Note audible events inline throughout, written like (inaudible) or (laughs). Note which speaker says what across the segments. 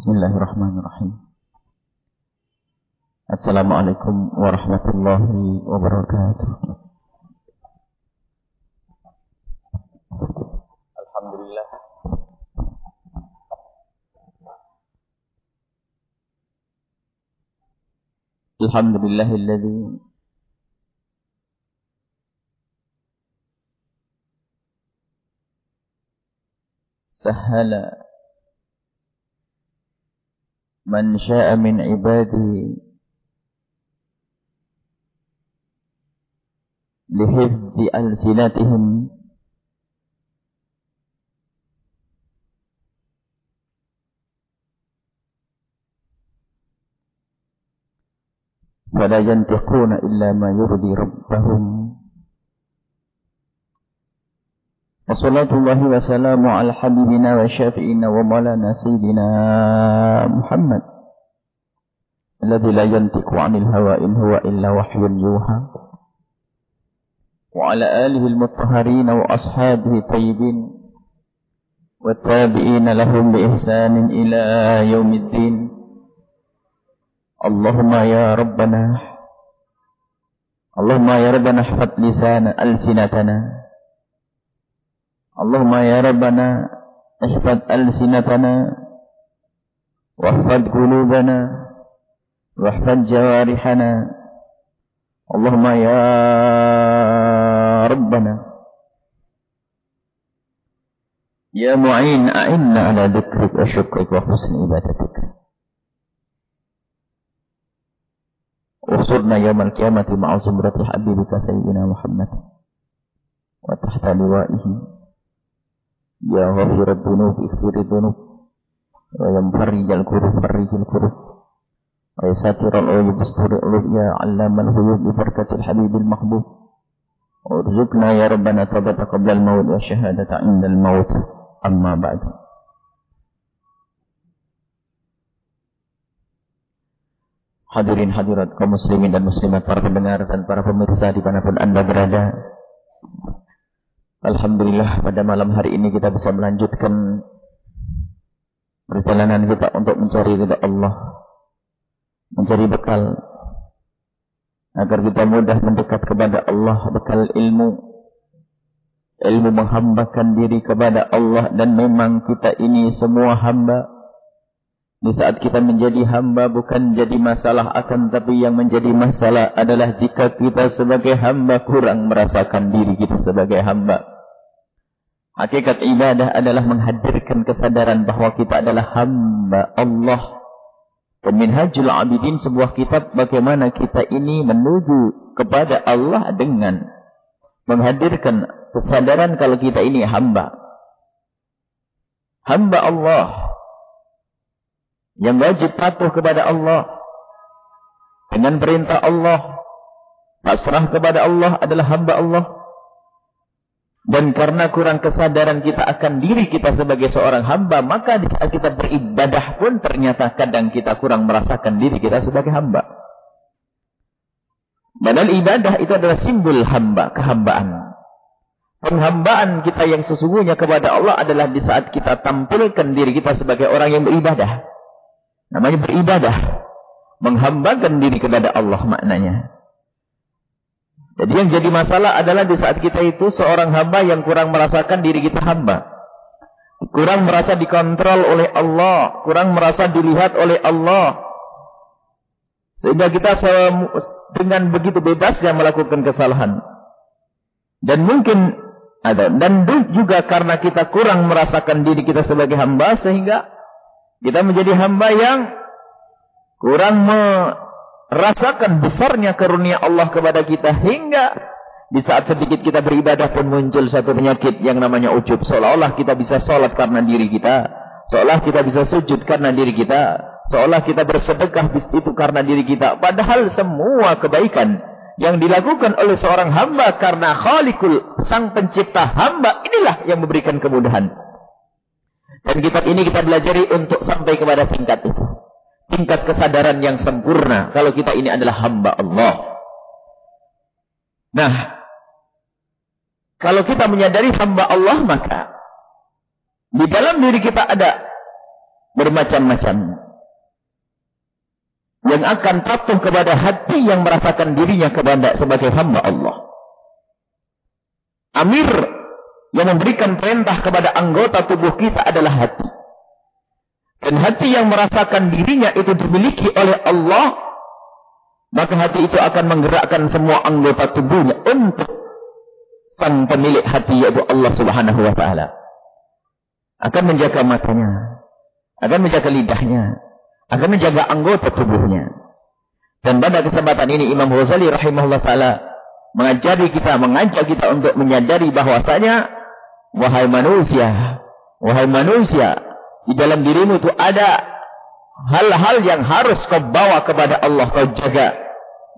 Speaker 1: Bismillahirrahmanirrahim. Assalamualaikum warahmatullahi wabarakatuh. Alhamdulillah. Alhamdulillahilladzi سهل من شاء من عباده لحفظ ألسنتهم. فلا ينطقون إلا ما يرضي ربهم. وصلاة الله وسلامه على حبيبنا وشافئنا ومولانا سيدنا محمد الذي لا ينطق عن الهوى إن هو إلا وحي يوحى. وعلى آله المطهرين وأصحابه الطيبين والتابعين لهم بإحسان إلى يوم الدين. اللهم يا ربنا اللهم يا ربنا احفظ لسان ألسنتنا. اللهم يا ربنا احفظ ألسنتنا واحفظ قلوبنا واحفظ جوارحنا. اللهم يا ربنا يا معين أعنا على ذكرك وشكرك وحسن عبادتك. وصرنا يوم القيامة مع زمرة حبيبك سيدنا محمد وتحت لوائه. يا غفر الذنوب اغفر الذنوب ويا مفرج الكروب فرج الكروب ويا ساتر العيوب استر العيوب يا علام الغيوب ببركة الحبيب المحبوب وارزقنا يا ربنا توبة قبل الموت والشهادة عند الموت أما بعد Hadirin hadirat kaum muslimin dan muslimat para pendengar dan para pemirsa dimanapun anda berada. Alhamdulillah pada malam hari ini kita bisa melanjutkan perjalanan kita untuk mencari ridha Allah. Mencari bekal agar kita mudah mendekat kepada Allah, bekal ilmu. Ilmu menghambakan diri kepada Allah dan memang kita ini semua hamba. Di saat kita menjadi hamba bukan jadi masalah akan tapi yang menjadi masalah adalah jika kita sebagai hamba kurang merasakan diri kita sebagai hamba. Hakikat ibadah adalah menghadirkan kesadaran bahwa kita adalah hamba Allah. Peminhajul Abidin sebuah kitab bagaimana kita ini menuju kepada Allah dengan menghadirkan kesadaran kalau kita ini hamba. Hamba Allah yang wajib patuh kepada Allah dengan perintah Allah. Pasrah kepada Allah adalah hamba Allah. Dan karena kurang kesadaran kita akan diri kita sebagai seorang hamba, maka di saat kita beribadah pun ternyata kadang kita kurang merasakan diri kita sebagai hamba. Padahal ibadah itu adalah simbol hamba, kehambaan. Penghambaan kita yang sesungguhnya kepada Allah adalah di saat kita tampilkan diri kita sebagai orang yang beribadah. Namanya beribadah. Menghambakan diri kepada Allah maknanya. Jadi yang jadi masalah adalah di saat kita itu seorang hamba yang kurang merasakan diri kita hamba. Kurang merasa dikontrol oleh Allah. Kurang merasa dilihat oleh Allah. Sehingga kita dengan begitu bebasnya melakukan kesalahan. Dan mungkin ada. Dan juga karena kita kurang merasakan diri kita sebagai hamba. Sehingga kita menjadi hamba yang kurang rasakan besarnya karunia Allah kepada kita hingga di saat sedikit kita beribadah pun muncul satu penyakit yang namanya ujub. Seolah-olah kita bisa sholat karena diri kita. Seolah kita bisa sujud karena diri kita. Seolah kita bersedekah itu karena diri kita. Padahal semua kebaikan yang dilakukan oleh seorang hamba karena khalikul sang pencipta hamba inilah yang memberikan kemudahan. Dan kitab ini kita belajari untuk sampai kepada tingkat itu tingkat kesadaran yang sempurna kalau kita ini adalah hamba Allah. Nah, kalau kita menyadari hamba Allah maka di dalam diri kita ada bermacam-macam. Yang akan patuh kepada hati yang merasakan dirinya kepada sebagai hamba Allah. Amir yang memberikan perintah kepada anggota tubuh kita adalah hati. Dan hati yang merasakan dirinya itu dimiliki oleh Allah, maka hati itu akan menggerakkan semua anggota tubuhnya untuk sang pemilik hati yaitu Allah Subhanahu wa taala. Akan menjaga matanya, akan menjaga lidahnya, akan menjaga anggota tubuhnya. Dan pada kesempatan ini Imam Ghazali rahimahullah taala mengajari kita, mengajak kita untuk menyadari bahwasanya wahai manusia, wahai manusia, di dalam dirimu itu ada hal-hal yang harus kau bawa kepada Allah, kau jaga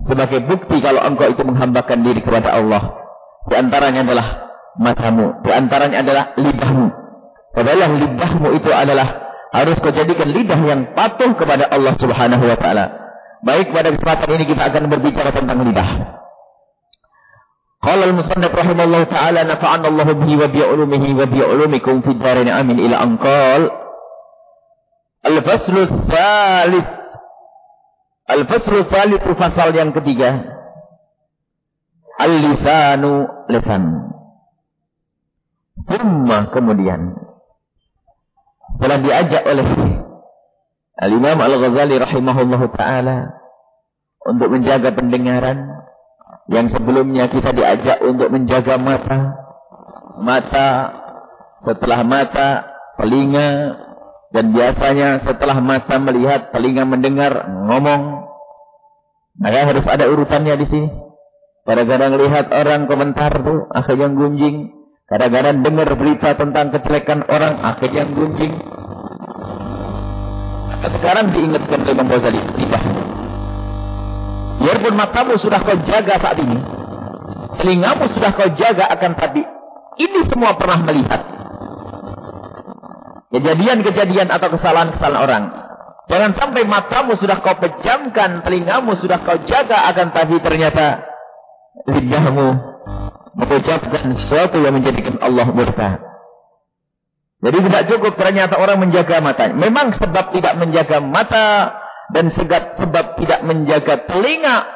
Speaker 1: sebagai bukti kalau engkau itu menghambakan diri kepada Allah. Di antaranya adalah matamu, di antaranya adalah lidahmu. Padahal lidahmu itu adalah harus kau jadikan lidah yang patuh kepada Allah Subhanahu wa taala. Baik pada kesempatan ini kita akan berbicara tentang lidah. Qala al-musannif rahimallahu taala nafa'ana Allah bihi wa bi ulumihi wa bi ulumikum fid darin amin ila anqal. Al-faslu tsalits. Al-faslu tsalits fasal yang ketiga. Al-lisanu lisan. Thumma kemudian telah diajak oleh Al-Imam Al-Ghazali rahimahullahu taala untuk menjaga pendengaran yang sebelumnya kita diajak untuk menjaga mata mata setelah mata telinga dan biasanya setelah mata melihat telinga mendengar ngomong maka harus ada urutannya di sini kadang-kadang lihat orang komentar tuh akhirnya gunjing Kadang-kadang dengar berita tentang kecelakaan orang, akhirnya gunjing. Sekarang diingatkan oleh Imam Ghazali, tidak. Biarpun matamu sudah kau jaga saat ini, telingamu sudah kau jaga akan tadi. Ini semua pernah melihat. Kejadian-kejadian atau kesalahan-kesalahan orang. Jangan sampai matamu sudah kau pejamkan, telingamu sudah kau jaga akan tapi ternyata lidahmu mengucapkan sesuatu yang menjadikan Allah murka. Jadi tidak cukup ternyata orang menjaga matanya. Memang sebab tidak menjaga mata dan sebab, sebab tidak menjaga telinga,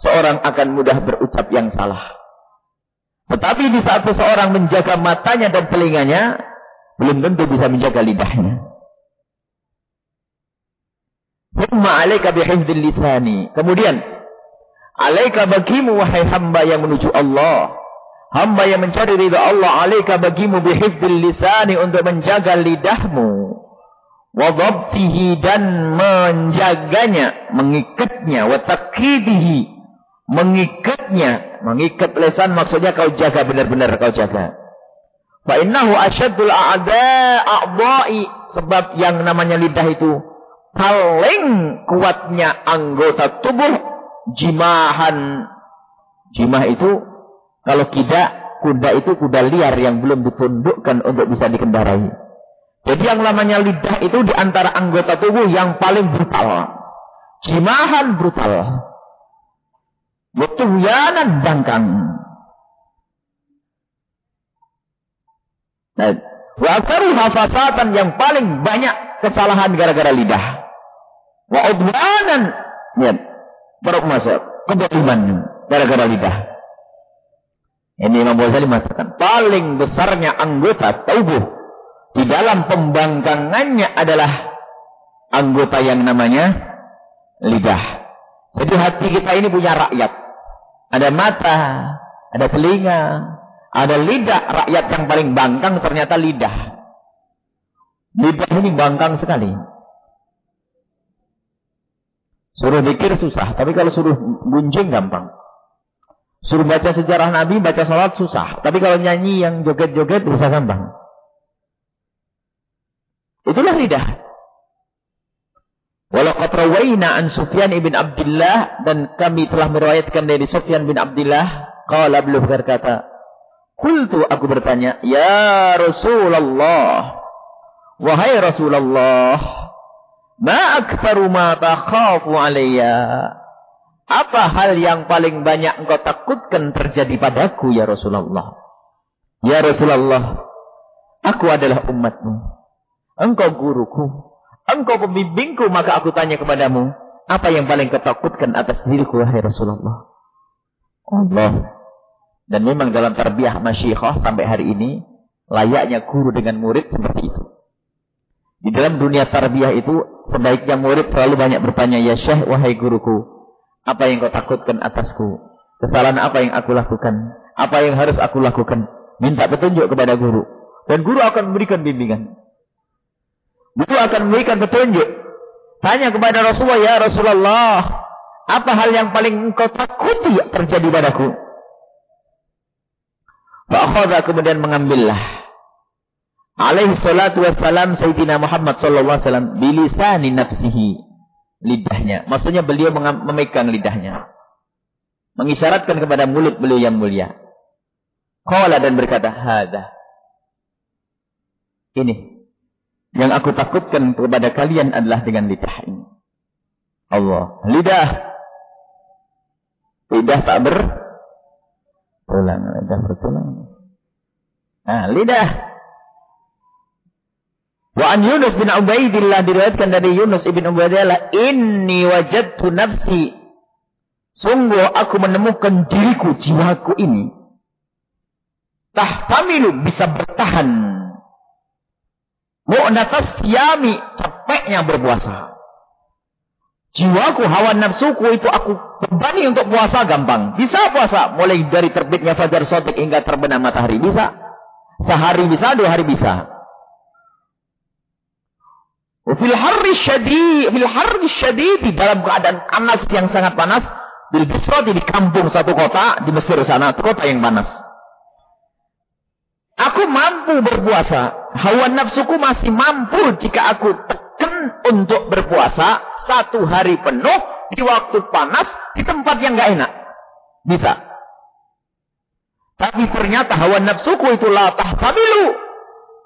Speaker 1: seorang akan mudah berucap yang salah. Tetapi di saat seseorang menjaga matanya dan telinganya, belum tentu bisa menjaga lidahnya. Kemudian, alaika bagimu wahai hamba yang menuju Allah. Hamba yang mencari ridha Allah alaika bagimu bihifdil lisani untuk menjaga lidahmu. Wadabtihi dan menjaganya, mengikatnya. Watakidihi, mengikatnya. Mengikat lisan maksudnya kau jaga benar-benar kau jaga. Fa innahu asyadul a'da'i. Sebab yang namanya lidah itu paling kuatnya anggota tubuh jimahan. Jimah itu kalau tidak, kuda itu kuda liar yang belum ditundukkan untuk bisa dikendarai. Jadi yang namanya lidah itu di antara anggota tubuh yang paling brutal. Jimahan brutal. Butuhyanan bangkang. Nah, wa hafasatan yang paling banyak kesalahan gara-gara lidah. Wa udwanan. Lihat. Baru masuk. Kebatiman gara-gara lidah. Ini Imam Ghazali mengatakan, paling besarnya anggota tubuh di dalam pembangkangannya adalah anggota yang namanya lidah. Jadi hati kita ini punya rakyat. Ada mata, ada telinga, ada lidah. Rakyat yang paling bangkang ternyata lidah. Lidah ini bangkang sekali. Suruh pikir susah, tapi kalau suruh gunjing gampang. Suruh baca sejarah Nabi, baca salat susah. Tapi kalau nyanyi yang joget-joget bisa gampang. Itulah lidah. Walau rawayna an Sufyan ibn Abdullah dan kami telah meriwayatkan dari Sufyan bin Abdullah, qala beliau berkata, "Qultu aku bertanya, ya Rasulullah, wahai Rasulullah, ma aktsaru ma takhafu alayya?" Apa hal yang paling banyak engkau takutkan terjadi padaku ya Rasulullah? Ya Rasulullah, aku adalah umatmu. Engkau guruku. engkau pembimbingku, maka aku tanya kepadamu, apa yang paling ketakutkan atas diriku, wahai Rasulullah? Allah. Dan memang dalam tarbiyah masyikhah sampai hari ini, layaknya guru dengan murid seperti itu. Di dalam dunia tarbiyah itu, sebaiknya murid selalu banyak bertanya, Ya Syekh, wahai guruku, apa yang kau takutkan atasku? Kesalahan apa yang aku lakukan? Apa yang harus aku lakukan? Minta petunjuk kepada guru. Dan guru akan memberikan bimbingan. Guru akan memberikan petunjuk. Tanya kepada Rasulullah, Ya Rasulullah, apa hal yang paling engkau takuti terjadi padaku? Fa'akhadha kemudian mengambillah. Alaihi salatu wassalam Sayyidina Muhammad sallallahu alaihi wasallam bilisani nafsihi lidahnya. Maksudnya beliau memegang lidahnya. Mengisyaratkan kepada mulut beliau yang mulia. Qala dan berkata, "Hadza." Ini yang aku takutkan kepada kalian adalah dengan lidah ini. Allah, lidah. Lidah tak ber Tulang, lidah bertulang. Nah, lidah. Wa an Yunus bin Ubaidillah diriwayatkan dari Yunus bin Ubaidillah, "Inni wajadtu nafsi." Sungguh aku menemukan diriku, jiwaku ini. Tahtamilu bisa bertahan. Mu'natas siyami, capeknya berpuasa. Jiwaku, hawa nafsuku itu aku bebani untuk puasa gampang. Bisa puasa. Mulai dari terbitnya fajar sotik hingga terbenam matahari. Bisa. Sehari bisa, dua hari bisa. Fil harri syadid, fil harri syadid dalam keadaan panas yang sangat panas, bil bisrati di kampung satu kota di Mesir sana, kota yang panas. Aku mampu berpuasa. Hawa nafsuku masih mampu jika aku tekan untuk berpuasa satu hari penuh di waktu panas di tempat yang gak enak. Bisa. Tapi ternyata hawa nafsuku itu la tahtabilu.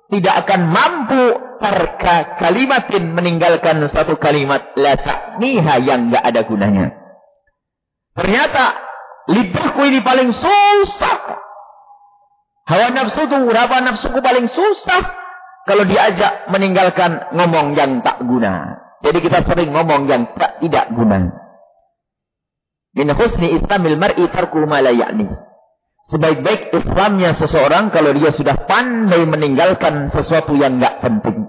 Speaker 1: Tidak akan mampu tarka kalimatin meninggalkan satu kalimat la ta'niha yang gak ada gunanya. Ternyata lidahku ini paling susah. Hawa nafsu itu, hawa nafsuku paling susah kalau diajak meninggalkan ngomong yang tak guna. Jadi kita sering ngomong yang tak, tidak guna. Min husni islamil mar'i tarku ma la ya'ni. Sebaik-baik Islamnya seseorang kalau dia sudah pandai meninggalkan sesuatu yang enggak penting.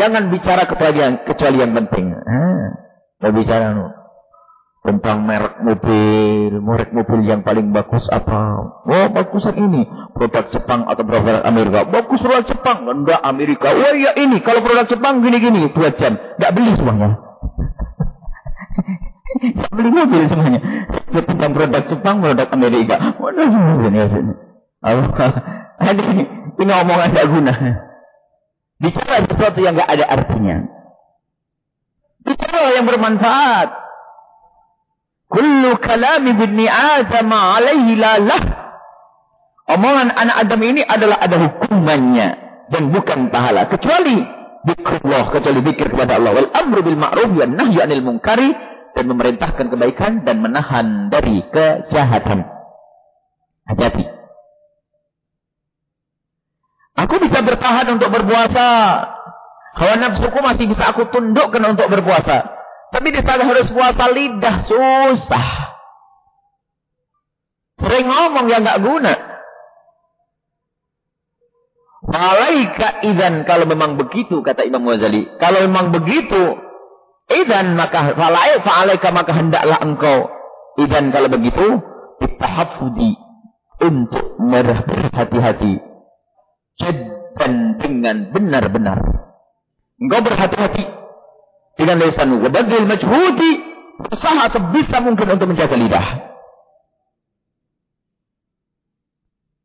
Speaker 1: Jangan bicara kecuali yang, kecuali yang penting. Ah, bicara tentang merek mobil, merek mobil yang paling bagus apa? Oh, bagus yang ini. Produk Jepang atau produk Amerika. Bagus produk Jepang. Enggak Amerika. Oh iya ini. Kalau produk Jepang gini-gini. Dua jam. Enggak beli semuanya. Beli mobil semuanya. Tentang produk Jepang, produk Amerika. Waduh, sini, sini. Allah. Ini, ini omongan tidak guna. Bicara sesuatu yang enggak ada artinya. Bicara yang bermanfaat. Kullu kalami bini Adam alaihi lalah. Omongan anak Adam ini adalah ada hukumannya. Dan bukan pahala. Kecuali zikrullah. Kecuali zikir kepada Allah. Wal amru bil ma'ruf wa nahyu anil munkari. Dan memerintahkan kebaikan dan menahan dari kejahatan. Hati-hati. Aku bisa bertahan untuk berpuasa. Hawa nafsuku masih bisa aku tundukkan untuk berpuasa. Tapi di sana harus puasa lidah, susah. Sering ngomong yang nggak guna. Malaika idan kalau memang begitu kata Imam Ghazali. Kalau memang begitu, idan maka falai fa'alaika maka hendaklah engkau idan kalau begitu bitahafudi untuk berhati-hati. Dan dengan benar-benar. Engkau berhati-hati dengan lisan wabadil majhudi usaha sebisa mungkin untuk menjaga lidah.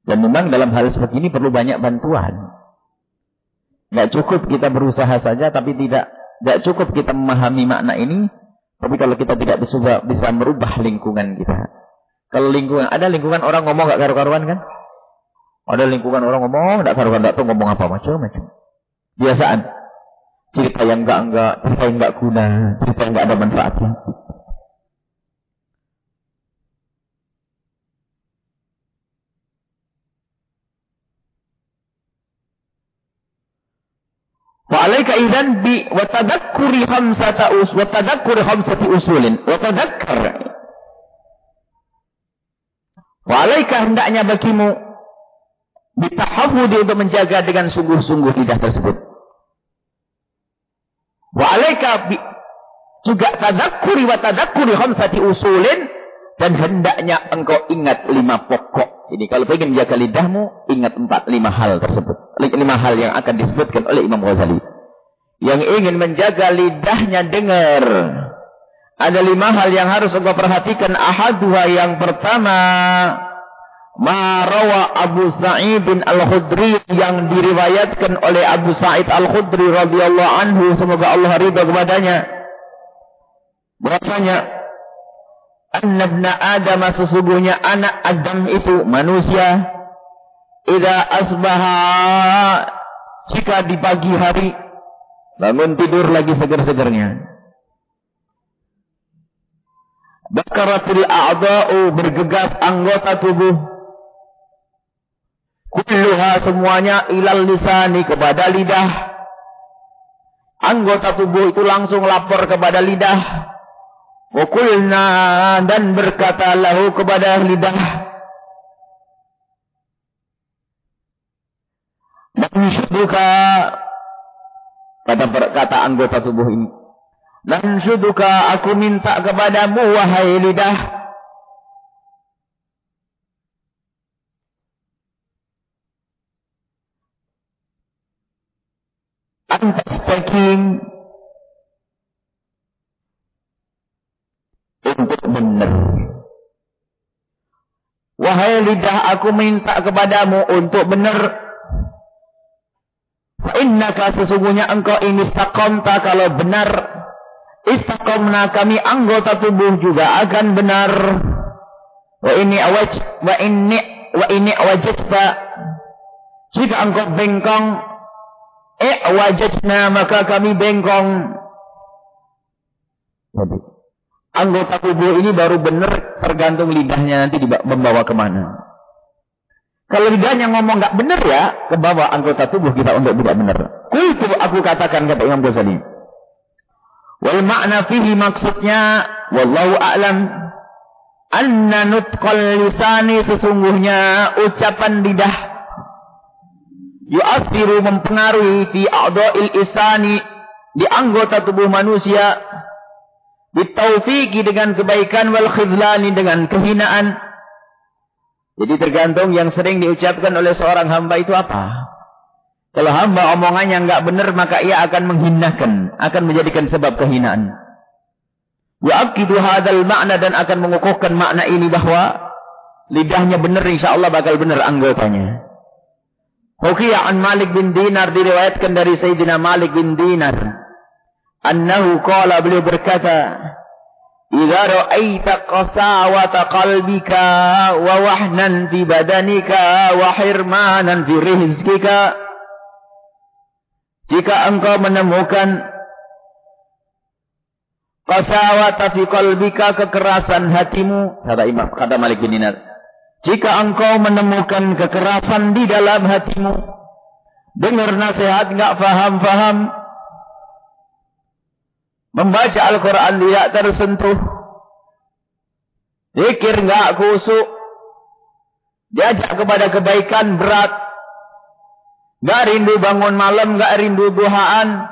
Speaker 1: Dan memang dalam hal seperti ini perlu banyak bantuan. Tidak cukup kita berusaha saja, tapi tidak tidak cukup kita memahami makna ini. Tapi kalau kita tidak bisa, bisa merubah lingkungan kita. Kalau lingkungan, ada lingkungan orang ngomong gak karu-karuan kan? Ada lingkungan orang ngomong, gak karu-karuan, gak tahu ngomong apa macam-macam. Biasaan cerita yang enggak-enggak, cerita yang enggak guna, cerita yang enggak ada manfaatnya. Wa alaika idzan bi wa tadakkuri khamsata us wa tadakkuri khamsati usulin wa tadakkar wa hendaknya bagimu bitahafudi untuk menjaga dengan sungguh-sungguh lidah tersebut wa alaika juga tadakkuri wa tadakkuri khamsati usulin dan hendaknya engkau ingat lima pokok ini kalau ingin menjaga lidahmu ingat empat lima hal tersebut lima hal yang akan disebutkan oleh Imam Ghazali yang ingin menjaga lidahnya dengar. Ada lima hal yang harus engkau perhatikan. Ahadua yang pertama. Marawa Abu Sa'id bin Al-Khudri yang diriwayatkan oleh Abu Sa'id Al-Khudri radhiyallahu anhu semoga Allah ridha kepadanya. Bahwasanya annabna Adam sesungguhnya anak Adam itu manusia idza asbaha jika di pagi hari Bangun tidur lagi segar-segarnya. Bakaratil a'da'u bergegas anggota tubuh. Kulluha semuanya ilal lisani kepada lidah. Anggota tubuh itu langsung lapor kepada lidah. Wakulna dan berkata lahu kepada lidah. Manusyuduka Kata kata anggota tubuh ini. Dan suduka aku minta kepadamu wahai lidah. Antastakim. Untuk benar. Wahai lidah aku minta kepadamu untuk benar. Innaka sesungguhnya engkau ini istaqamta kalau benar. Istaqamna kami anggota tubuh juga akan benar. Wa ini awaj wa ini wa ini awajatsa. Jika engkau bengkong, eh wajatna maka kami bengkong. Jadi, anggota tubuh ini baru benar tergantung lidahnya nanti membawa ke mana. Kalau lidahnya ngomong nggak benar ya, ke bawah anggota tubuh kita untuk tidak benar. Kultu aku katakan kata Imam Ghazali. Wal makna fihi maksudnya, wallahu a'lam, anna nutqal lisani sesungguhnya ucapan lidah yu'athiru mempengaruhi fi a'dha'il isani di anggota tubuh manusia bitaufiqi dengan kebaikan wal khidlani dengan kehinaan jadi tergantung yang sering diucapkan oleh seorang hamba itu apa. Kalau hamba omongannya enggak benar maka ia akan menghinakan, akan menjadikan sebab kehinaan. Wa aqidu hadzal makna dan akan mengukuhkan makna ini bahwa lidahnya benar insyaallah bakal benar anggotanya. Hukiya an Malik bin Dinar diriwayatkan dari Sayyidina Malik bin Dinar annahu qala beliau berkata Idza ra'aita qasawata qalbika wa wahnan fi badanika wa hirmanan fi rizqika Jika engkau menemukan qasawata fi qalbika kekerasan hatimu kata Imam kata Malik bin Dinar Jika engkau menemukan kekerasan di dalam hatimu dengar nasihat enggak faham-faham Membaca Al-Quran tidak tersentuh. Zikir enggak kusuk. Diajak kepada kebaikan berat. Enggak rindu bangun malam, enggak rindu duhaan.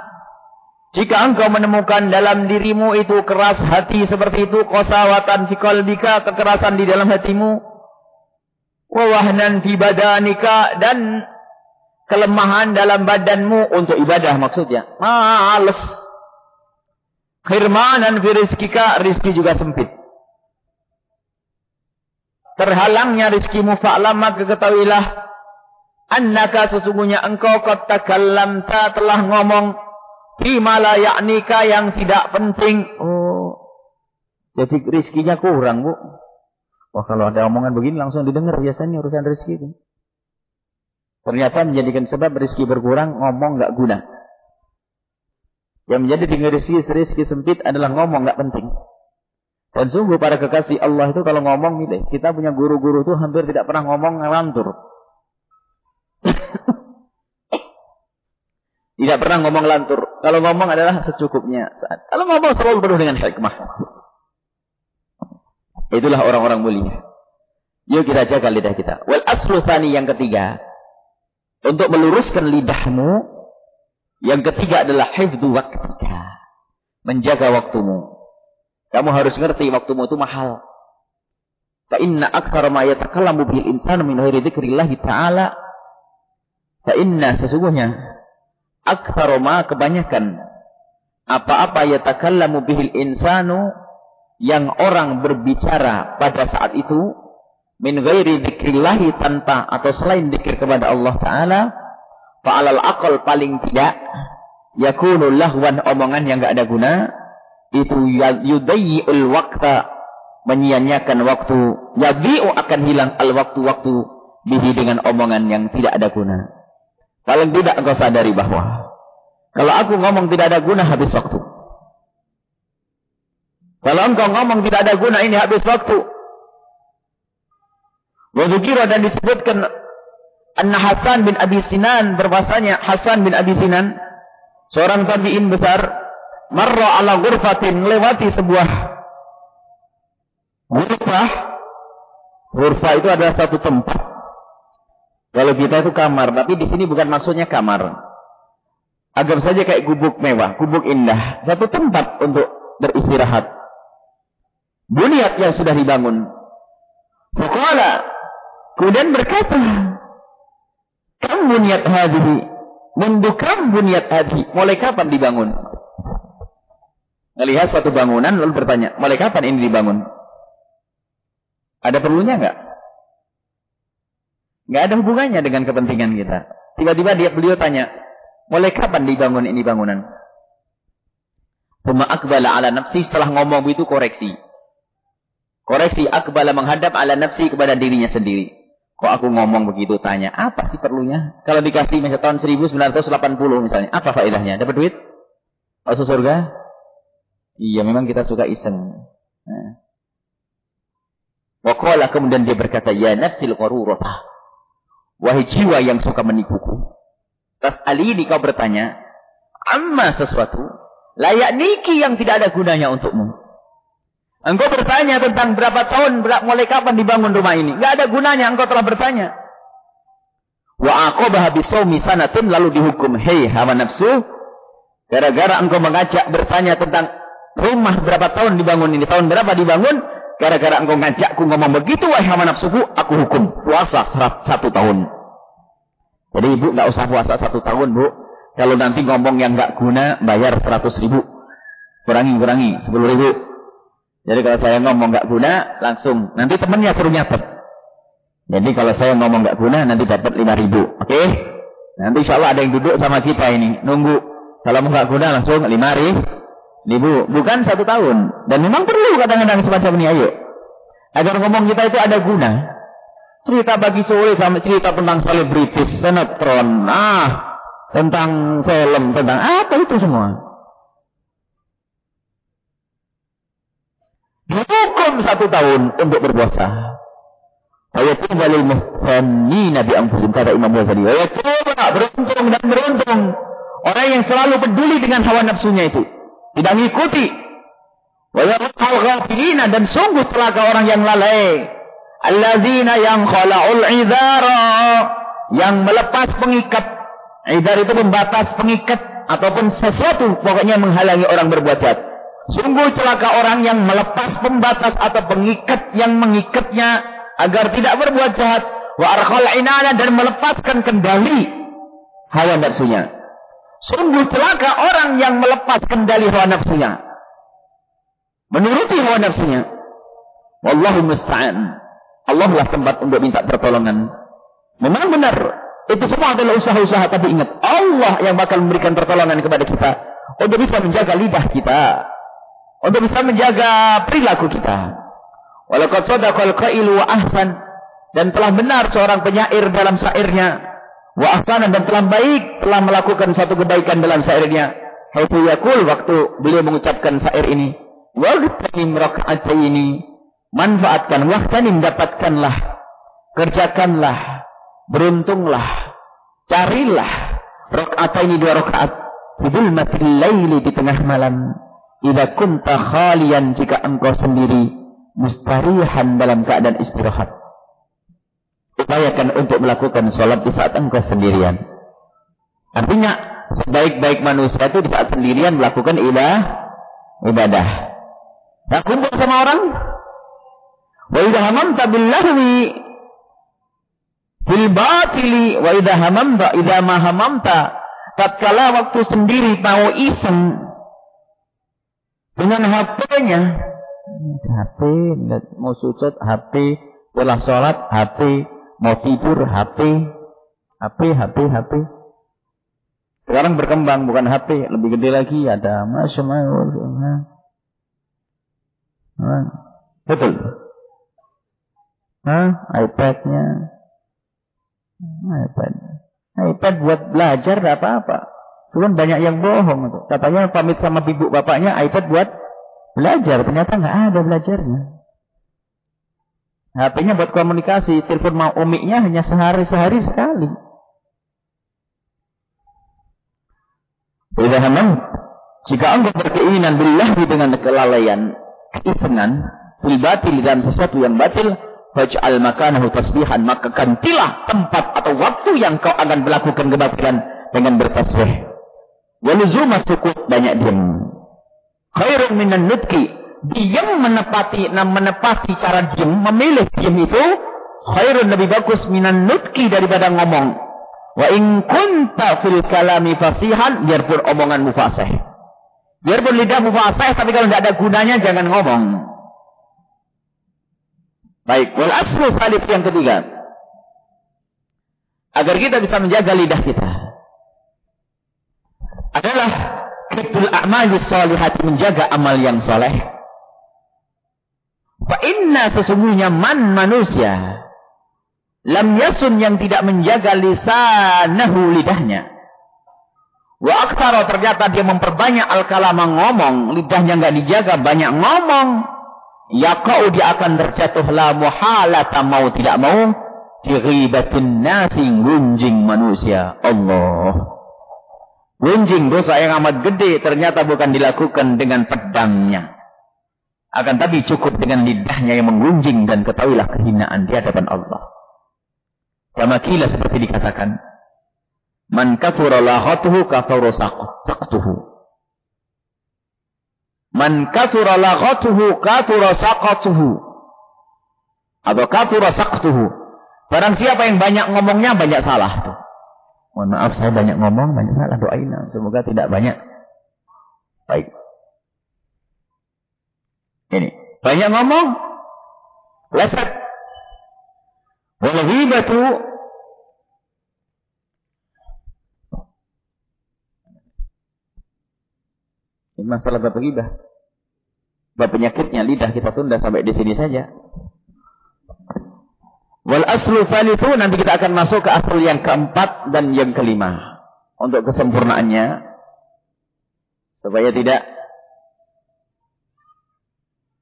Speaker 1: Jika engkau menemukan dalam dirimu itu keras hati seperti itu, kosawatan fi qalbika, kekerasan di dalam hatimu, wawahnan fi badanika dan kelemahan dalam badanmu untuk ibadah maksudnya. Males. Khirmanan fi rizkika, rizki juga sempit. Terhalangnya rizkimu fa'lama keketahuilah. Annaka sesungguhnya engkau kata kalamta telah ngomong. Fima la ya'nika yang tidak penting. Oh. Jadi rizkinya kurang bu. Wah kalau ada omongan begini langsung didengar biasanya urusan rizki itu. Ternyata menjadikan sebab rizki berkurang ngomong nggak guna. Yang menjadi tinggal rezeki, sempit adalah ngomong nggak penting. Dan sungguh para kekasih Allah itu kalau ngomong milih. Kita punya guru-guru itu hampir tidak pernah ngomong ngelantur. (laughs) Tidak pernah ngomong lantur. Kalau ngomong adalah secukupnya. Kalau ngomong selalu penuh dengan hikmah. Itulah orang-orang mulia. Yuk kita jaga lidah kita. Wal aslu yang ketiga. Untuk meluruskan lidahmu. Yang ketiga adalah hifdu waktika. Menjaga waktumu. Kamu harus ngerti waktumu itu mahal. Fa inna akthar ma yatakallamu bil insanu min ghairi dzikrillah ta'ala. Fa inna sesungguhnya Aktharoma kebanyakan apa-apa yatakallamu bihil insanu yang orang berbicara pada saat itu min ghairi dzikrillahi tanpa atau selain zikir kepada Allah taala fa'alal aqal paling tidak yakunu lahwan omongan yang enggak ada guna itu yudayyi'ul waqta menyia-nyiakan waktu yabi'u akan hilang al waktu-waktu bihi dengan omongan yang tidak ada guna Paling tidak engkau sadari bahwa kalau aku ngomong tidak ada guna habis waktu. Kalau engkau ngomong tidak ada guna ini habis waktu. Wadukira dan disebutkan Anna Hasan bin Abi Sinan berbahasanya Hasan bin Abi Sinan seorang tabi'in besar marra ala ghurfatin melewati sebuah ghurfah ghurfah itu adalah satu tempat kalau kita itu kamar, tapi di sini bukan maksudnya kamar. Agar saja kayak gubuk mewah, gubuk indah. Satu tempat untuk beristirahat. Buniat yang sudah dibangun. Fakala. Kemudian berkata. Kam buniat hadihi. Mendukam buniat hadihi. Mulai kapan dibangun? Melihat suatu bangunan lalu bertanya. Mulai kapan ini dibangun? Ada perlunya enggak? Nggak ada hubungannya dengan kepentingan kita. Tiba-tiba dia beliau tanya, mulai kapan dibangun ini bangunan? Tuma akbala ala nafsi setelah ngomong itu koreksi. Koreksi akbala menghadap ala nafsi kepada dirinya sendiri. Kok aku ngomong begitu tanya, apa sih perlunya? Kalau dikasih misalnya tahun 1980 misalnya, apa faedahnya? Dapat duit? Masuk surga? Iya, memang kita suka iseng. Nah. Kemudian dia berkata, Ya nafsil qarurata. Wahai jiwa yang suka menipuku. Tas Ali ini kau bertanya, amma sesuatu, layak niki yang tidak ada gunanya untukmu. Engkau bertanya tentang berapa tahun, mulai kapan dibangun rumah ini. Tidak ada gunanya, engkau telah bertanya. Wa aqabaha bisawmi sanatin lalu dihukum. Hei hawa nafsu, gara-gara engkau mengajak bertanya tentang rumah berapa tahun dibangun ini, tahun berapa dibangun, Gara-gara engkau ngajakku ngomong begitu, wahai hama nafsuku, aku hukum puasa satu tahun. Jadi ibu nggak usah puasa satu tahun, bu. Kalau nanti ngomong yang nggak guna, bayar seratus ribu. Kurangi, kurangi, sepuluh ribu. Jadi kalau saya ngomong nggak guna, langsung. Nanti temennya suruh nyatet. Jadi kalau saya ngomong nggak guna, nanti dapat lima ribu. Oke? Okay? Nanti insya Allah ada yang duduk sama kita ini. Nunggu. Kalau nggak guna, langsung lima ribu. Ibu, bukan satu tahun. Dan memang perlu kadang-kadang semacam ini, ayo. Agar ngomong kita itu ada guna. Cerita bagi sore sama cerita tentang selebritis, sinetron, ah, tentang film, tentang apa itu semua. Dihukum satu tahun untuk berpuasa. Ayatnya balil muhsani Nabi Amfusim kata Imam Ghazali. Ayatnya beruntung dan beruntung. Orang yang selalu peduli dengan hawa nafsunya itu. Tidak mengikuti. Wa ghafilina dan sungguh celaka orang yang lalai. Alladzina yang khala'ul idhara. Yang melepas pengikat. Idhar itu membatas pengikat. Ataupun sesuatu pokoknya menghalangi orang berbuat jahat. Sungguh celaka orang yang melepas pembatas atau pengikat yang mengikatnya agar tidak berbuat jahat. Wa arkhal inana dan melepaskan kendali hawa nafsunya. Sungguh celaka orang yang melepas kendali hawa nafsunya. Menuruti hawa nafsunya. Wallahu musta'an. Allah lah tempat untuk minta pertolongan. Memang benar. Itu semua adalah usaha-usaha. Tapi ingat. Allah yang bakal memberikan pertolongan kepada kita. Untuk bisa menjaga lidah kita. Untuk bisa menjaga perilaku kita. Walakad sadaqal qailu wa ahsan. Dan telah benar seorang penyair dalam syairnya. Wa ahsanan dan telah baik telah melakukan satu kebaikan dalam syairnya. Haitsu yakul waktu beliau mengucapkan syair ini, "Waqtanim ini Manfaatkan waqtanim dapatkanlah. Kerjakanlah. Beruntunglah. Carilah Rakaat ini dua rakaat. Matil laili di tengah malam. Ida kunta khalian jika engkau sendiri mustarihan dalam keadaan istirahat. Upayakan untuk melakukan sholat di saat engkau sendirian. Artinya, sebaik-baik manusia itu di saat sendirian melakukan ibadah. ibadah. Tak kumpul sama orang. Wa idha hamamta billahwi fil batili wa idha hamamta idha ma hamamta tatkala waktu sendiri mau iseng dengan HP-nya. HP, mau sujud HP, setelah sholat HP, mau tidur HP, HP, HP, HP. Sekarang berkembang bukan HP, lebih gede lagi ada Allah. Betul. Hah? iPad-nya. iPad. iPad buat belajar tidak apa-apa. Cuman banyak yang bohong. Itu. Katanya pamit sama ibu bapaknya iPad buat belajar. Ternyata nggak ada belajarnya. HP-nya buat komunikasi. Telepon mau umiknya hanya sehari-sehari sekali. Udahaman, jika engkau berkeinginan billahi dengan kelalaian, keisengan, fil batil dalam sesuatu yang batil, faj'al makanahu tasbihan, maka gantilah tempat atau waktu yang kau akan melakukan kebatilan dengan bertasbih. Waluzuma sukut banyak diam. Khairun minan nutki. Diam menepati, menepati cara diam, memilih diam itu. Khairun lebih bagus minan nutki daripada ngomong. Wa in kunta fil kalami fasihan, biarpun omongan mufasih. Biarpun lidah mufasih, tapi kalau tidak ada gunanya, jangan ngomong. Baik, wal aslu salif yang ketiga. Agar kita bisa menjaga lidah kita adalah kitul a'mali salihati menjaga amal yang soleh. Fa inna sesungguhnya man manusia lam yasun yang tidak menjaga lisanahu lidahnya. Wa aktara ternyata dia memperbanyak al-kalama ngomong, lidahnya enggak dijaga, banyak ngomong. Ya kau dia akan terjatuh la muhalata mau tidak mau diribatin nasi gunjing manusia. Allah. Gunjing dosa yang amat gede ternyata bukan dilakukan dengan pedangnya. Akan tapi cukup dengan lidahnya yang menggunjing dan ketahuilah kehinaan di hadapan Allah. Sama kila seperti dikatakan. Man kathura lahatuhu kathura saqtuhu. Man kathura lahatuhu kathura saqtuhu. Atau kathura saqtuhu. Barang siapa yang banyak ngomongnya banyak salah. Tuh. Mohon maaf saya banyak ngomong, banyak salah doain. Semoga tidak banyak. Baik. Ini. Banyak ngomong. Lesat. Wal ghibatu Ini masalah bab ghibah. Bab penyakitnya lidah kita tunda sampai di sini saja. Wal aslu thalithu nanti kita akan masuk ke asal yang keempat dan yang kelima. Untuk kesempurnaannya. Supaya tidak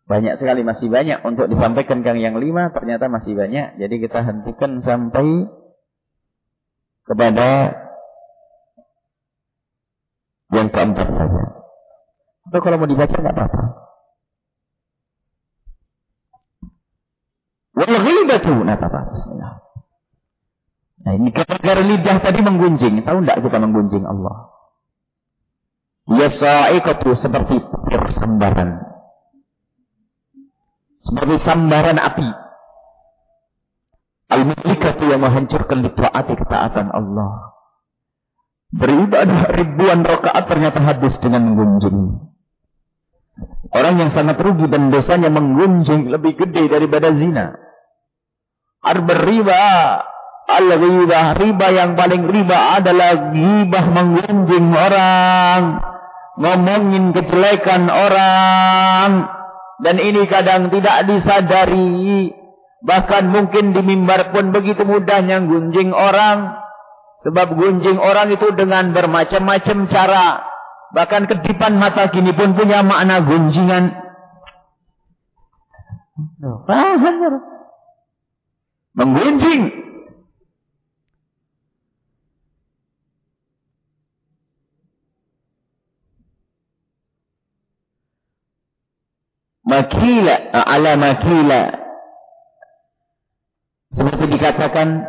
Speaker 1: banyak sekali masih banyak untuk disampaikan ke yang lima ternyata masih banyak. Jadi kita hentikan sampai kepada yang keempat saja. Atau kalau mau dibaca nggak apa-apa. Wal ghibatu. Nah, Bismillah. Nah, ini gara-gara lidah tadi menggunjing. Tahu tidak kita menggunjing Allah? Ya sa'iqatu seperti persambaran. Seperti sambaran api. Al-Malikatu yang menghancurkan litaati ketaatan Allah. Beribadah ribuan rakaat ternyata habis dengan menggunjing. Orang yang sangat rugi dan dosanya menggunjing lebih gede daripada zina. Arba riba. Al-ghibah. Riba yang paling riba adalah ghibah menggunjing orang. Ngomongin kejelekan orang. Dan ini kadang tidak disadari. Bahkan mungkin di mimbar pun begitu mudahnya gunjing orang. Sebab gunjing orang itu dengan bermacam-macam cara. Bahkan kedipan mata kini pun punya makna gunjingan. Paham menggunjing. Makila eh, ala makila. Seperti dikatakan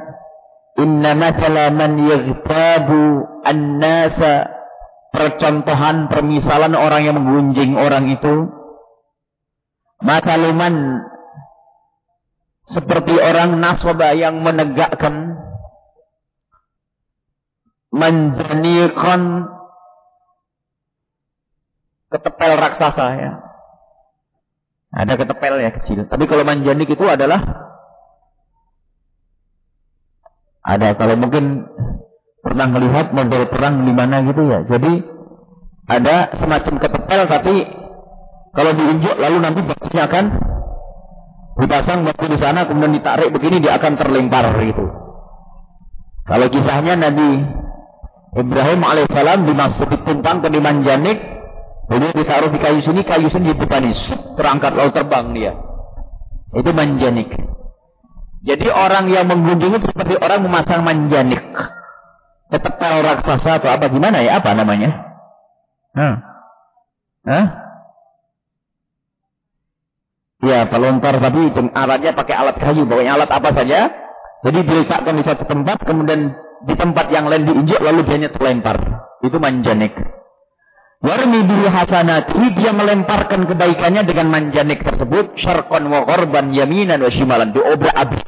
Speaker 1: inna matala man yaghtabu annasa. Percontohan permisalan orang yang menggunjing orang itu. Mataluman seperti orang nasabah yang menegakkan menjanikan ketepel raksasa ya. Ada ketepel ya kecil. Tapi kalau manjanik itu adalah ada kalau mungkin pernah melihat model perang di mana gitu ya. Jadi ada semacam ketepel tapi kalau diunjuk lalu nanti bajunya akan dipasang batu di sana kemudian ditarik begini dia akan terlempar gitu. Kalau kisahnya Nabi Ibrahim alaihissalam dimaksud ditumpang ke di manjanik Kemudian ditaruh di kayu sini, kayu sini di depan ini. Terangkat lalu terbang dia. Itu manjanik. Jadi orang yang mengunjungi seperti orang memasang manjanik. Ketepel raksasa atau apa gimana ya? Apa namanya? Hah? Hah? Ya, pelontar tapi alatnya pakai alat kayu. Pokoknya alat apa saja. Jadi diletakkan di satu tempat, kemudian di tempat yang lain diinjak, lalu dia terlempar. Itu manjanik. Warmi bihi hasanati dia melemparkan kebaikannya dengan manjanik tersebut syarqan wa gharban yaminan wa shimalan diobrak-abrik.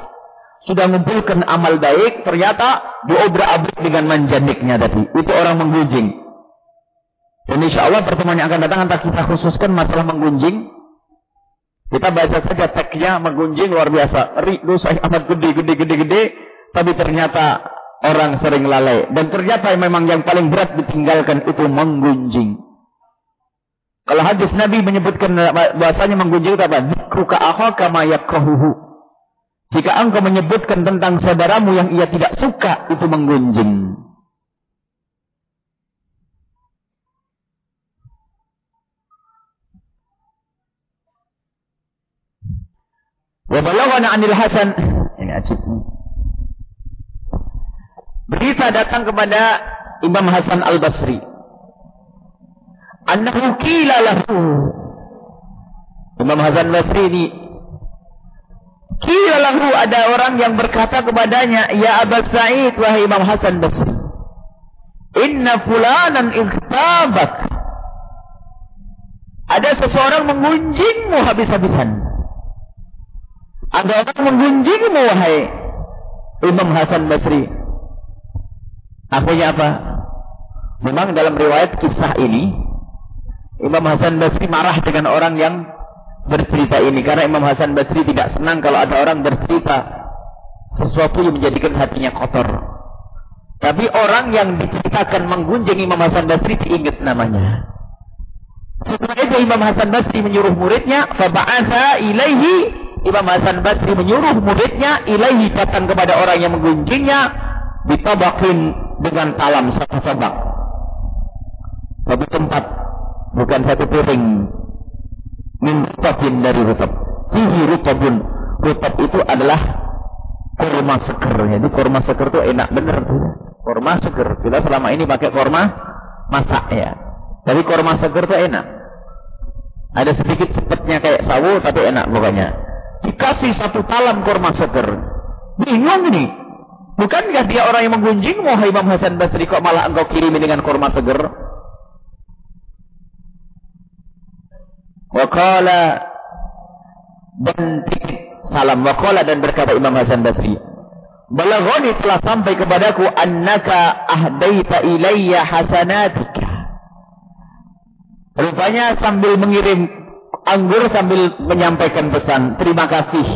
Speaker 1: Sudah mengumpulkan amal baik, ternyata diobrak-abrik dengan manjaniknya tadi. Itu orang menggunjing. Dan insya Allah pertemuan yang akan datang antara kita khususkan masalah menggunjing. Kita baca saja teksnya menggunjing luar biasa. Ri, saya amat gede, gede, gede, gede. Tapi ternyata orang sering lalai. Dan ternyata memang yang paling berat ditinggalkan itu menggunjing. Kalau hadis Nabi menyebutkan bahasanya menggunjing apa? Dikruka akhaka ma. Jika engkau menyebutkan tentang saudaramu yang ia tidak suka, itu menggunjing. Wa balaghana 'anil Hasan ini ajib. Berita datang kepada Imam Hasan Al-Basri annahu qila lahu Imam Hasan Basri ini Kira lahu ada orang yang berkata kepadanya, Ya Abu Sa'id, wahai Imam Hasan Basri. Inna fulanan ikhtabak. Ada seseorang mengunjingmu habis-habisan. Ada orang mengunjingmu, wahai Imam Hasan Basri. Akhirnya apa? Memang dalam riwayat kisah ini, Imam Hasan Basri marah dengan orang yang bercerita ini karena Imam Hasan Basri tidak senang kalau ada orang bercerita sesuatu yang menjadikan hatinya kotor. Tapi orang yang diceritakan menggunjing Imam Hasan Basri diingat namanya. Setelah itu Imam Hasan Basri menyuruh muridnya, faba'atha ilaihi Imam Hasan Basri menyuruh muridnya ilaihi datang kepada orang yang menggunjingnya ditabakin dengan talam satu tabak. Satu tempat bukan satu piring. Min dari rutab fihi rutabun rutab itu adalah kurma seger. Jadi kurma seger itu enak bener. Tuh kurma seger. Kita selama ini pakai kurma masak ya. Tapi kurma seger itu enak. Ada sedikit sepetnya kayak sawo tapi enak pokoknya dikasih satu talam kurma seger bingung ini bukankah dia orang yang menggunjing mau Imam Hasan Basri kok malah engkau kirimi dengan kurma seger Wakala dan salam wakala dan berkata Imam Hasan Basri. Balaghani telah sampai kepadaku annaka ahdaita ilayya hasanatika. Rupanya sambil mengirim anggur sambil menyampaikan pesan terima kasih.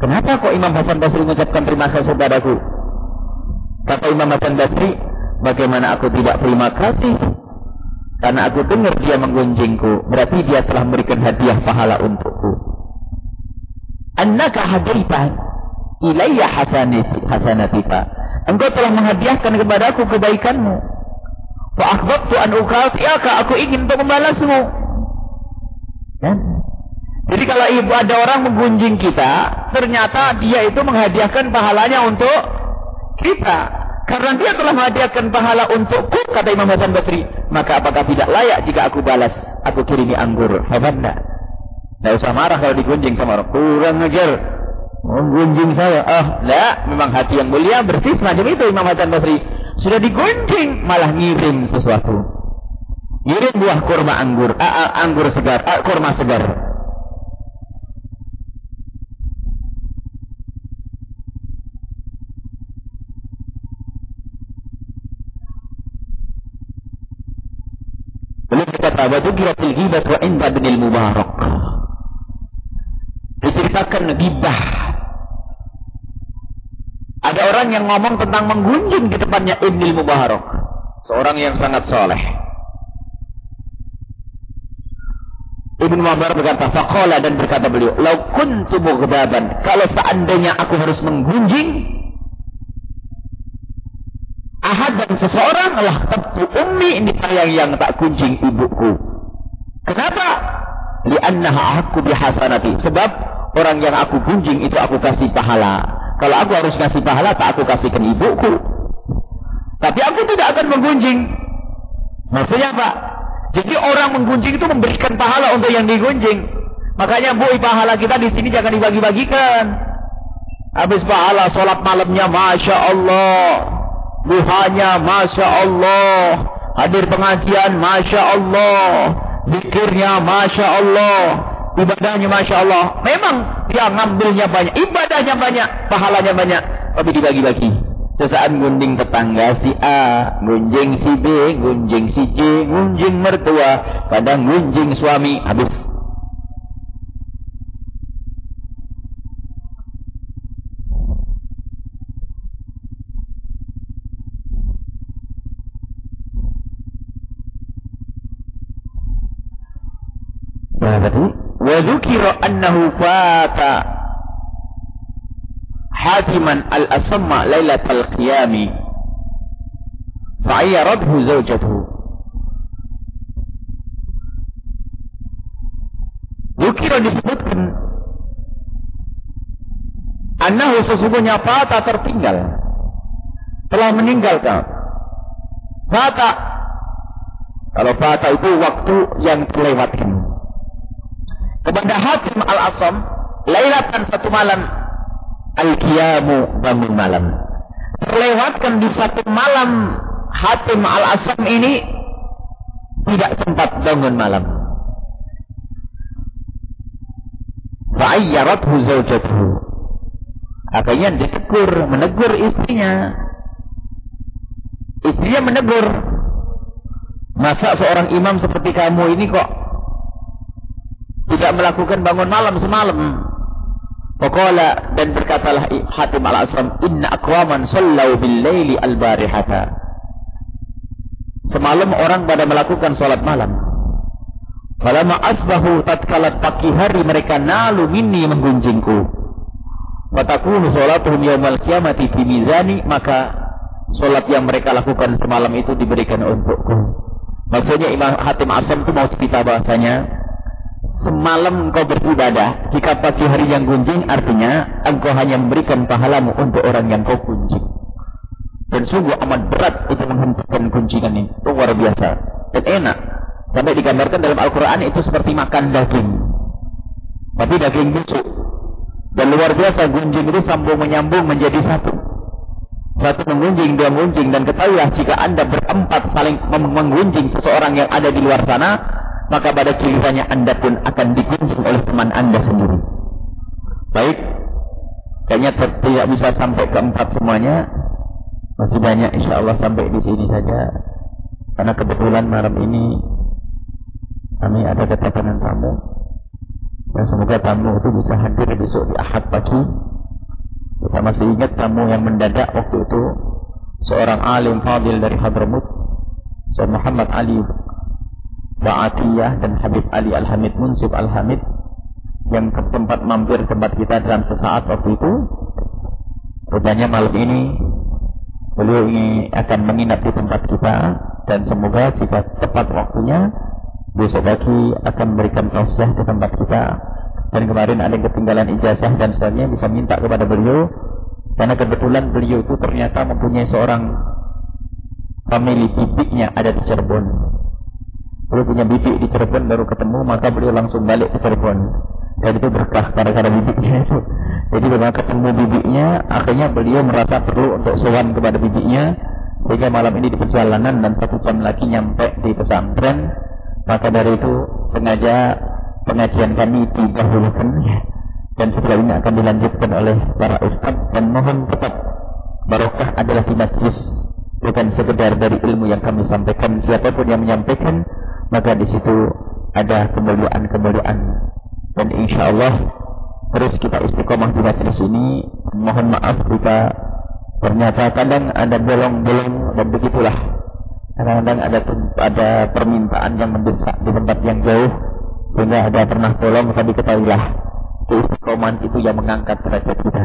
Speaker 1: Kenapa kok Imam Hasan Basri mengucapkan terima kasih kepadaku? Kata Imam Hasan Basri, bagaimana aku tidak terima kasih karena aku dengar dia menggunjingku. Berarti dia telah memberikan hadiah pahala untukku. Annaka hadaita ilayya hasanati hasanatika. Engkau telah menghadiahkan kepadaku kebaikanmu. Fa akhbabtu an uqati'aka. Aku ingin untuk membalasmu. Dan jadi kalau ibu ada orang menggunjing kita, ternyata dia itu menghadiahkan pahalanya untuk kita. Karena dia telah menghadiahkan pahala untukku, kata Imam Hasan Basri. Maka apakah tidak layak jika aku balas, aku kirimi anggur. Habanna. Tidak usah marah kalau digunjing sama orang. Kurang ajar. Menggunjing saya. Ah, tidak. Memang hati yang mulia bersih semacam itu Imam Hasan Basri. Sudah digunjing malah ngirim sesuatu. Ngirim buah kurma anggur. Ah, ah, anggur segar. Ah, kurma segar. Beliau berkata, "Wa dzukiratil ghibah wa inda binil Mubarak." Diceritakan gibah. Ada orang yang ngomong tentang menggunjing di depannya Ibnil Mubarak, seorang yang sangat soleh. Ibn Mubarak berkata, "Faqala dan berkata beliau, "Lau kuntu mughdaban, kalau seandainya aku harus menggunjing, ahad dan seseorang lah tentu ummi ini sayang yang tak kunjing ibuku. Kenapa? Liannaha aku bihasanati. Sebab orang yang aku kunjing itu aku kasih pahala. Kalau aku harus kasih pahala, tak aku kasihkan ibuku. Tapi aku tidak akan menggunjing. Maksudnya apa? Jadi orang menggunjing itu memberikan pahala untuk yang digunjing. Makanya bu, pahala kita di sini jangan dibagi-bagikan. Habis pahala sholat malamnya, masya Allah. Duhanya Masya Allah. Hadir pengajian Masya Allah. Zikirnya Masya Allah. Ibadahnya Masya Allah. Memang dia ngambilnya banyak. Ibadahnya banyak. Pahalanya banyak. Tapi dibagi-bagi. Sesaat gunjing tetangga si A, gunjing si B, gunjing si C, gunjing mertua, kadang gunjing suami, habis. Nah annahu fata hatiman al-asamma lailatal qiyami. Fa'ayyaradhu zawjatuhu. Dzukira disebutkan annahu sesungguhnya fata tertinggal. Telah meninggalkan. Fata. Kalau fata itu waktu yang terlewatkan. Kepada Hatim Al-Asam lailatan satu malam al-qiyamu bangun malam. Terlewatkan di satu malam Hatim Al-Asam ini tidak sempat bangun malam. Fa'ayyarathu zawjatuhu. Akhirnya ditegur menegur istrinya. Istrinya menegur masa seorang imam seperti kamu ini kok tidak melakukan bangun malam semalam. Faqala dan berkatalah Hatim al-Asram, "Inna aqwaman sallau bil laili al-barihata." Semalam orang pada melakukan salat malam. Falamma asbahu tatkala pagi hari mereka nalu minni menggunjingku. Fatakunu salatuhum yaumal qiyamati fi mizani, maka salat yang mereka lakukan semalam itu diberikan untukku. Maksudnya Imam Hatim Asam itu mau cerita bahasanya semalam engkau beribadah, jika pagi hari yang gunjing, artinya engkau hanya memberikan pahalamu untuk orang yang kau gunjing. Dan sungguh amat berat itu menghentikan gunjingan ini. Luar biasa. Dan enak. Sampai digambarkan dalam Al-Quran itu seperti makan daging. Tapi daging busuk. Dan luar biasa gunjing itu sambung menyambung menjadi satu. Satu menggunjing, dua menggunjing. Dan ketahuilah jika anda berempat saling menggunjing seseorang yang ada di luar sana, maka pada gilirannya anda pun akan dikunjung oleh teman anda sendiri. Baik, kayaknya tidak bisa sampai ke empat semuanya. Masih banyak insya Allah sampai di sini saja. Karena kebetulan malam ini kami ada kedatangan tamu. Dan semoga tamu itu bisa hadir besok di Ahad pagi. Kita masih ingat tamu yang mendadak waktu itu seorang alim fadil dari Hadramut, Syekh Muhammad Ali Ba'atiyah dan Habib Ali Al-Hamid Munsif Al-Hamid yang sempat mampir tempat kita dalam sesaat waktu itu. Rupanya malam ini beliau ini akan menginap di tempat kita dan semoga jika tepat waktunya besok lagi akan memberikan tausiah di tempat kita. Dan kemarin ada yang ketinggalan ijazah dan sebagainya bisa minta kepada beliau. Karena kebetulan beliau itu ternyata mempunyai seorang family bibiknya ada di Cirebon Beliau punya bibi di Cirebon baru ketemu maka beliau langsung balik ke Cirebon. dan itu berkah gara-gara bibiknya itu. Jadi ketika ketemu bibiknya akhirnya beliau merasa perlu untuk sowan kepada bibiknya sehingga malam ini di perjalanan dan satu jam lagi nyampe di pesantren. Maka dari itu sengaja pengajian kami didahulukan. Dan setelah ini akan dilanjutkan oleh para ustaz. Dan mohon tetap barokah adalah di majlis. Bukan sekedar dari ilmu yang kami sampaikan. Siapa pun yang menyampaikan maka di situ ada kemuliaan-kemuliaan dan insya Allah terus kita istiqomah di majlis ini. Mohon maaf jika ternyata kadang ada bolong-bolong dan begitulah. Kadang-kadang ada ada permintaan yang mendesak di tempat yang jauh sehingga ada pernah tolong tapi ketahuilah keistiqomahan itu yang mengangkat derajat kita.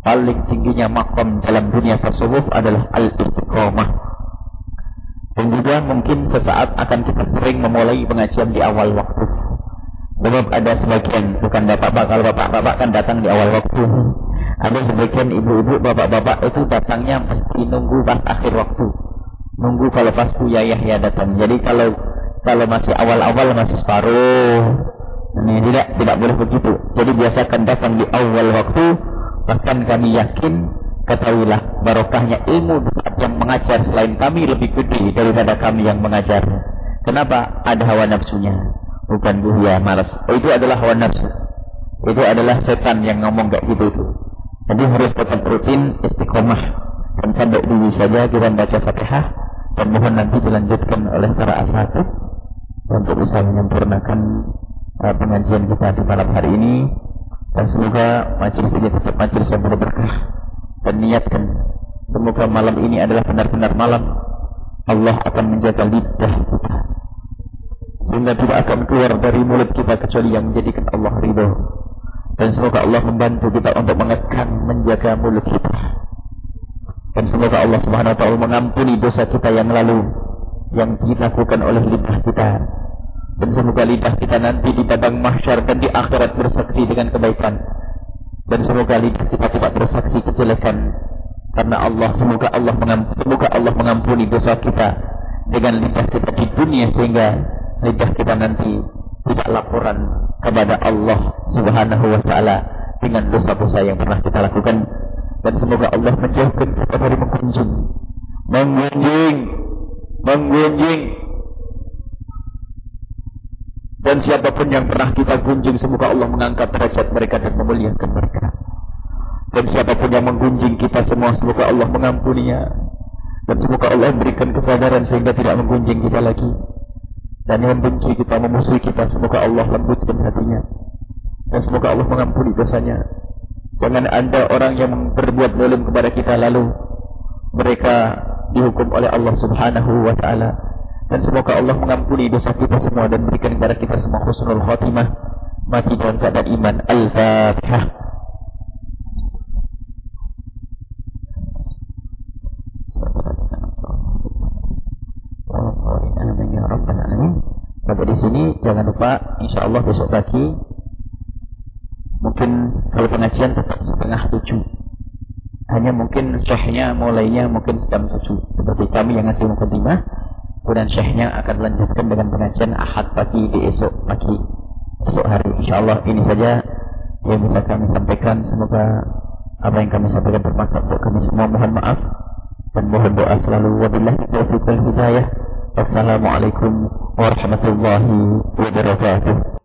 Speaker 1: Paling tingginya makom dalam dunia tasawuf adalah al-istiqomah. Dan juga mungkin sesaat akan kita sering memulai pengajian di awal waktu. Sebab ada sebagian, bukan bapak-bapak, kalau bapak-bapak kan datang di awal waktu. Ada sebagian ibu-ibu, bapak-bapak itu datangnya mesti nunggu pas akhir waktu. Nunggu kalau pas Buya Yahya datang. Jadi kalau kalau masih awal-awal masih separuh. Ini tidak tidak boleh begitu. Jadi biasakan datang di awal waktu Bahkan kami yakin, ketahuilah barokahnya ilmu di saat yang mengajar selain kami lebih gede daripada kami yang mengajar. Kenapa? Ada hawa nafsunya. Bukan buhya malas. Oh, itu adalah hawa nafsu. Itu adalah setan yang ngomong kayak gitu itu. Jadi harus tetap rutin istiqomah. Dan sampai dulu saja kita baca fatihah. Dan mohon nanti dilanjutkan oleh para asatid untuk bisa menyempurnakan uh, pengajian kita di malam hari ini. Dan semoga majelis ini tetap majelis yang berberkah. Dan niatkan semoga malam ini adalah benar-benar malam Allah akan menjaga lidah kita. Sehingga tidak akan keluar dari mulut kita kecuali yang menjadikan Allah ridho. Dan semoga Allah membantu kita untuk mengekang menjaga mulut kita. Dan semoga Allah Subhanahu wa taala mengampuni dosa kita yang lalu yang dilakukan oleh lidah kita dan semoga lidah kita nanti di padang mahsyar dan di akhirat bersaksi dengan kebaikan. Dan semoga lidah kita tidak bersaksi kejelekan. Karena Allah, semoga Allah mengampuni, semoga Allah mengampuni dosa kita dengan lidah kita di dunia sehingga lidah kita nanti tidak laporan kepada Allah Subhanahu wa taala dengan dosa-dosa yang pernah kita lakukan. Dan semoga Allah menjauhkan kita dari menggunjing menggunjing dan siapa pun yang pernah kita gunjing, semoga Allah mengangkat derajat mereka dan memuliakan mereka. Dan siapa pun yang menggunjing kita semua, semoga Allah mengampuninya. Dan semoga Allah memberikan kesadaran sehingga tidak menggunjing kita lagi. Dan yang benci kita, memusuhi kita, semoga Allah lembutkan hatinya. Dan semoga Allah mengampuni dosanya. Jangan ada orang yang berbuat dolim kepada kita lalu mereka dihukum oleh Allah Subhanahu wa taala dan semoga Allah mengampuni dosa kita semua dan berikan kepada kita semua khusnul khatimah mati dalam keadaan iman. Al-Fatihah. Sampai di sini jangan lupa insya Allah besok pagi mungkin kalau pengajian tetap setengah tujuh hanya mungkin syekhnya mulainya mungkin jam tujuh seperti kami yang ngasih mukadimah Kemudian syekhnya akan lanjutkan dengan pengajian ahad pagi di esok pagi esok hari. InsyaAllah ini saja yang bisa kami sampaikan. Semoga apa yang kami sampaikan bermanfaat untuk kami semua. Mohon maaf dan mohon doa selalu. Wabillahi taufiq wal hidayah. Wassalamualaikum warahmatullahi wabarakatuh.